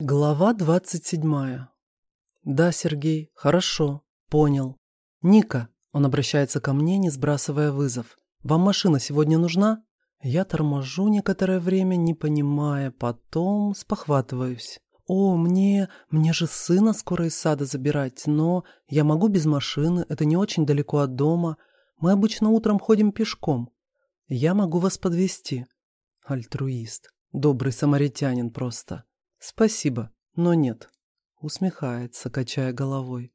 Глава двадцать седьмая. Да, Сергей, хорошо, понял. Ника, он обращается ко мне, не сбрасывая вызов. Вам машина сегодня нужна? Я торможу некоторое время, не понимая, потом спохватываюсь. О, мне, мне же сына скоро из сада забирать, но я могу без машины, это не очень далеко от дома. Мы обычно утром ходим пешком. Я могу вас подвести. Альтруист, добрый самаритянин просто. «Спасибо, но нет», — усмехается, качая головой.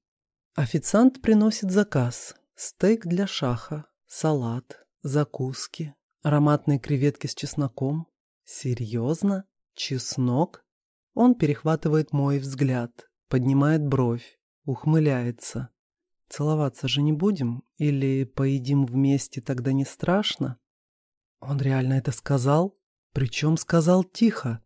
Официант приносит заказ. Стейк для шаха, салат, закуски, ароматные креветки с чесноком. Серьезно? Чеснок? Он перехватывает мой взгляд, поднимает бровь, ухмыляется. Целоваться же не будем? Или поедим вместе, тогда не страшно? Он реально это сказал? Причем сказал тихо.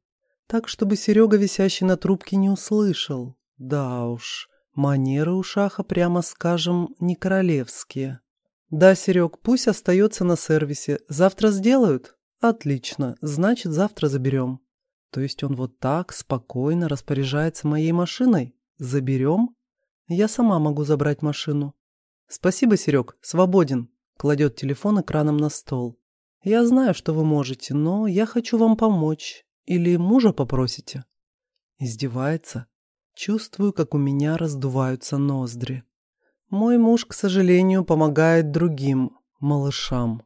Так, чтобы Серега, висящий на трубке, не услышал. Да уж, манеры у Шаха, прямо скажем, не королевские. Да, Серег, пусть остается на сервисе. Завтра сделают? Отлично, значит, завтра заберем. То есть он вот так спокойно распоряжается моей машиной? Заберем? Я сама могу забрать машину. Спасибо, Серег, свободен. Кладет телефон экраном на стол. Я знаю, что вы можете, но я хочу вам помочь. Или мужа попросите?» Издевается. Чувствую, как у меня раздуваются ноздри. Мой муж, к сожалению, помогает другим малышам.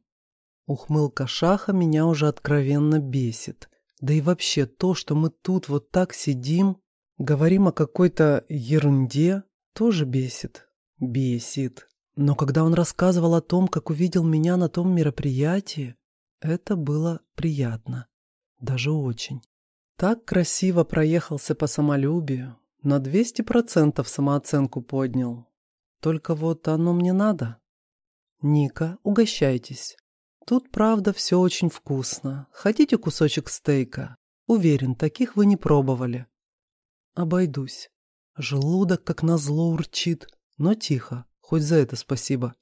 Ухмылка Шаха меня уже откровенно бесит. Да и вообще то, что мы тут вот так сидим, говорим о какой-то ерунде, тоже бесит. Бесит. Но когда он рассказывал о том, как увидел меня на том мероприятии, это было приятно даже очень. Так красиво проехался по самолюбию, на 200% самооценку поднял. Только вот оно мне надо. Ника, угощайтесь. Тут, правда, все очень вкусно. Хотите кусочек стейка? Уверен, таких вы не пробовали. Обойдусь. Желудок, как назло, урчит, но тихо, хоть за это спасибо.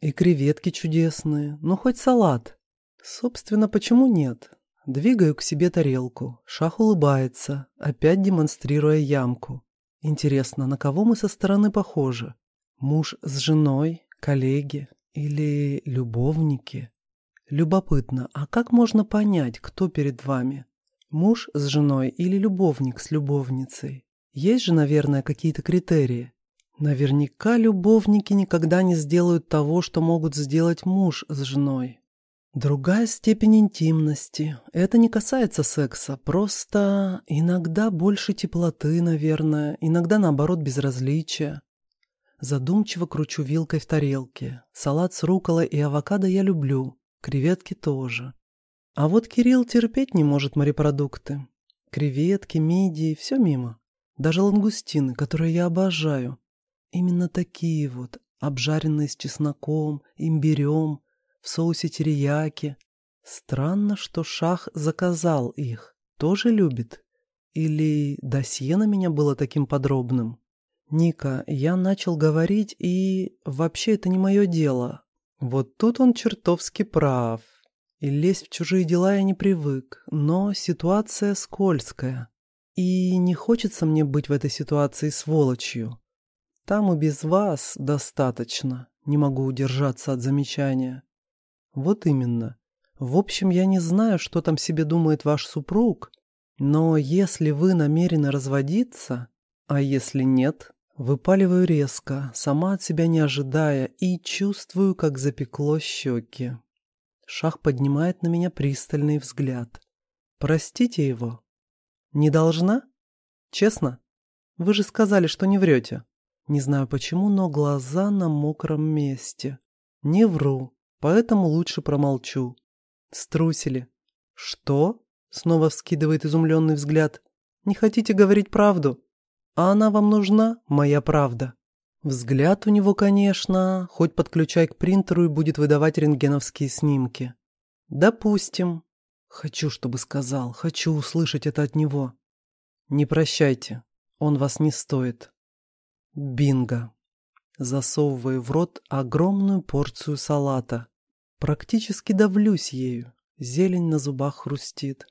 И креветки чудесные, ну хоть салат. Собственно, почему нет? Двигаю к себе тарелку. Шах улыбается, опять демонстрируя ямку. Интересно, на кого мы со стороны похожи? Муж с женой, коллеги или любовники? Любопытно, а как можно понять, кто перед вами? Муж с женой или любовник с любовницей? Есть же, наверное, какие-то критерии. Наверняка любовники никогда не сделают того, что могут сделать муж с женой. Другая степень интимности. Это не касается секса, просто иногда больше теплоты, наверное, иногда наоборот безразличия. Задумчиво кручу вилкой в тарелке. Салат с руколой и авокадо я люблю, креветки тоже. А вот Кирилл терпеть не может морепродукты. Креветки, мидии, все мимо. Даже лангустины, которые я обожаю. Именно такие вот, обжаренные с чесноком, имбирем, в соусе терияки. Странно, что Шах заказал их. Тоже любит? Или досье на меня было таким подробным? Ника, я начал говорить, и вообще это не мое дело. Вот тут он чертовски прав. И лезть в чужие дела я не привык, но ситуация скользкая. И не хочется мне быть в этой ситуации сволочью. Там и без вас достаточно. Не могу удержаться от замечания. Вот именно. В общем, я не знаю, что там себе думает ваш супруг, но если вы намерены разводиться, а если нет, выпаливаю резко, сама от себя не ожидая, и чувствую, как запекло щеки. Шах поднимает на меня пристальный взгляд. Простите его. Не должна? Честно? Вы же сказали, что не врете. Не знаю почему, но глаза на мокром месте. Не вру поэтому лучше промолчу. Струсили. Что? Снова вскидывает изумленный взгляд. Не хотите говорить правду? А она вам нужна, моя правда? Взгляд у него, конечно, хоть подключай к принтеру и будет выдавать рентгеновские снимки. Допустим. Хочу, чтобы сказал, хочу услышать это от него. Не прощайте, он вас не стоит. Бинго засовываю в рот огромную порцию салата. Практически давлюсь ею, зелень на зубах хрустит.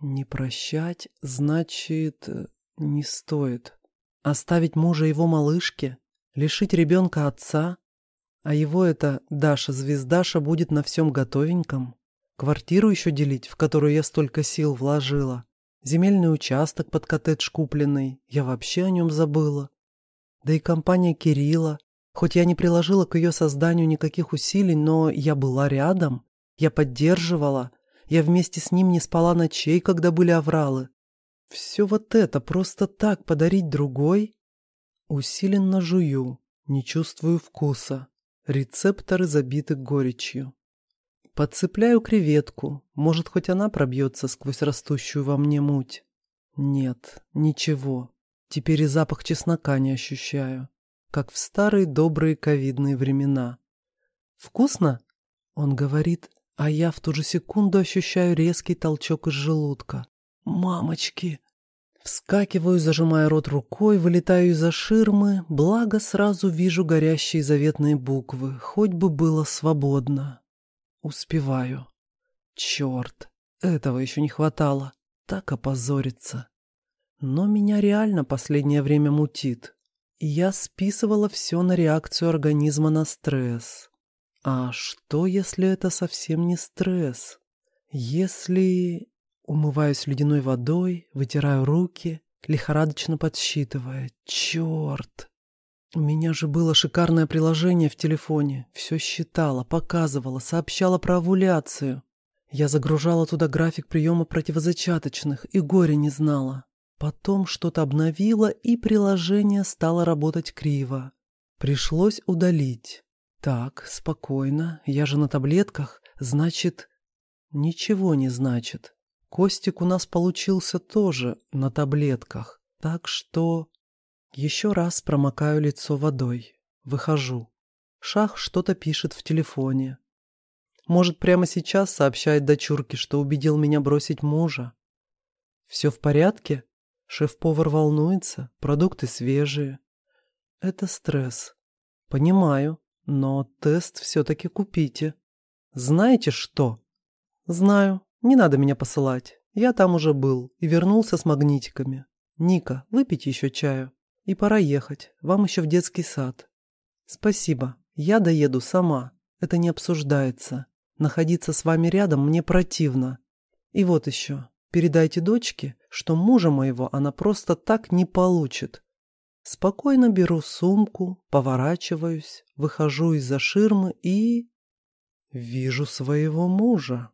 Не прощать, значит, Не стоит. Оставить мужа его малышке? Лишить ребенка отца? А его эта Даша-звездаша будет на всем готовеньком? Квартиру еще делить, в которую я столько сил вложила? Земельный участок под коттедж купленный? Я вообще о нем забыла. Да и компания Кирилла. Хоть я не приложила к ее созданию никаких усилий, но я была рядом. Я поддерживала. Я вместе с ним не спала ночей, когда были авралы. Все вот это просто так подарить другой? Усиленно жую, не чувствую вкуса. Рецепторы забиты горечью. Подцепляю креветку, может, хоть она пробьется сквозь растущую во мне муть. Нет, ничего. Теперь и запах чеснока не ощущаю, как в старые добрые ковидные времена. «Вкусно?» — он говорит, а я в ту же секунду ощущаю резкий толчок из желудка. «Мамочки!» Вскакиваю, зажимая рот рукой, вылетаю из-за ширмы, благо сразу вижу горящие заветные буквы, хоть бы было свободно. Успеваю. Черт, этого еще не хватало. Так опозориться. Но меня реально последнее время мутит. Я списывала все на реакцию организма на стресс. А что, если это совсем не стресс? Если... Умываюсь ледяной водой, вытираю руки, лихорадочно подсчитывая. Черт! У меня же было шикарное приложение в телефоне. Все считало, показывало, сообщало про овуляцию. Я загружала туда график приема противозачаточных и горе не знала. Потом что-то обновила, и приложение стало работать криво. Пришлось удалить. Так, спокойно, я же на таблетках, значит... Ничего не значит. Костик у нас получился тоже на таблетках, так что... Еще раз промокаю лицо водой. Выхожу. Шах что-то пишет в телефоне. Может, прямо сейчас сообщает дочурке, что убедил меня бросить мужа. Все в порядке? Шеф-повар волнуется, продукты свежие. Это стресс. Понимаю, но тест все-таки купите. Знаете что? Знаю, не надо меня посылать. Я там уже был и вернулся с магнитиками. Ника, выпейте еще чаю. И пора ехать. Вам еще в детский сад. Спасибо. Я доеду сама. Это не обсуждается. Находиться с вами рядом мне противно. И вот еще. Передайте дочке, что мужа моего она просто так не получит. Спокойно беру сумку, поворачиваюсь, выхожу из-за ширмы и... Вижу своего мужа.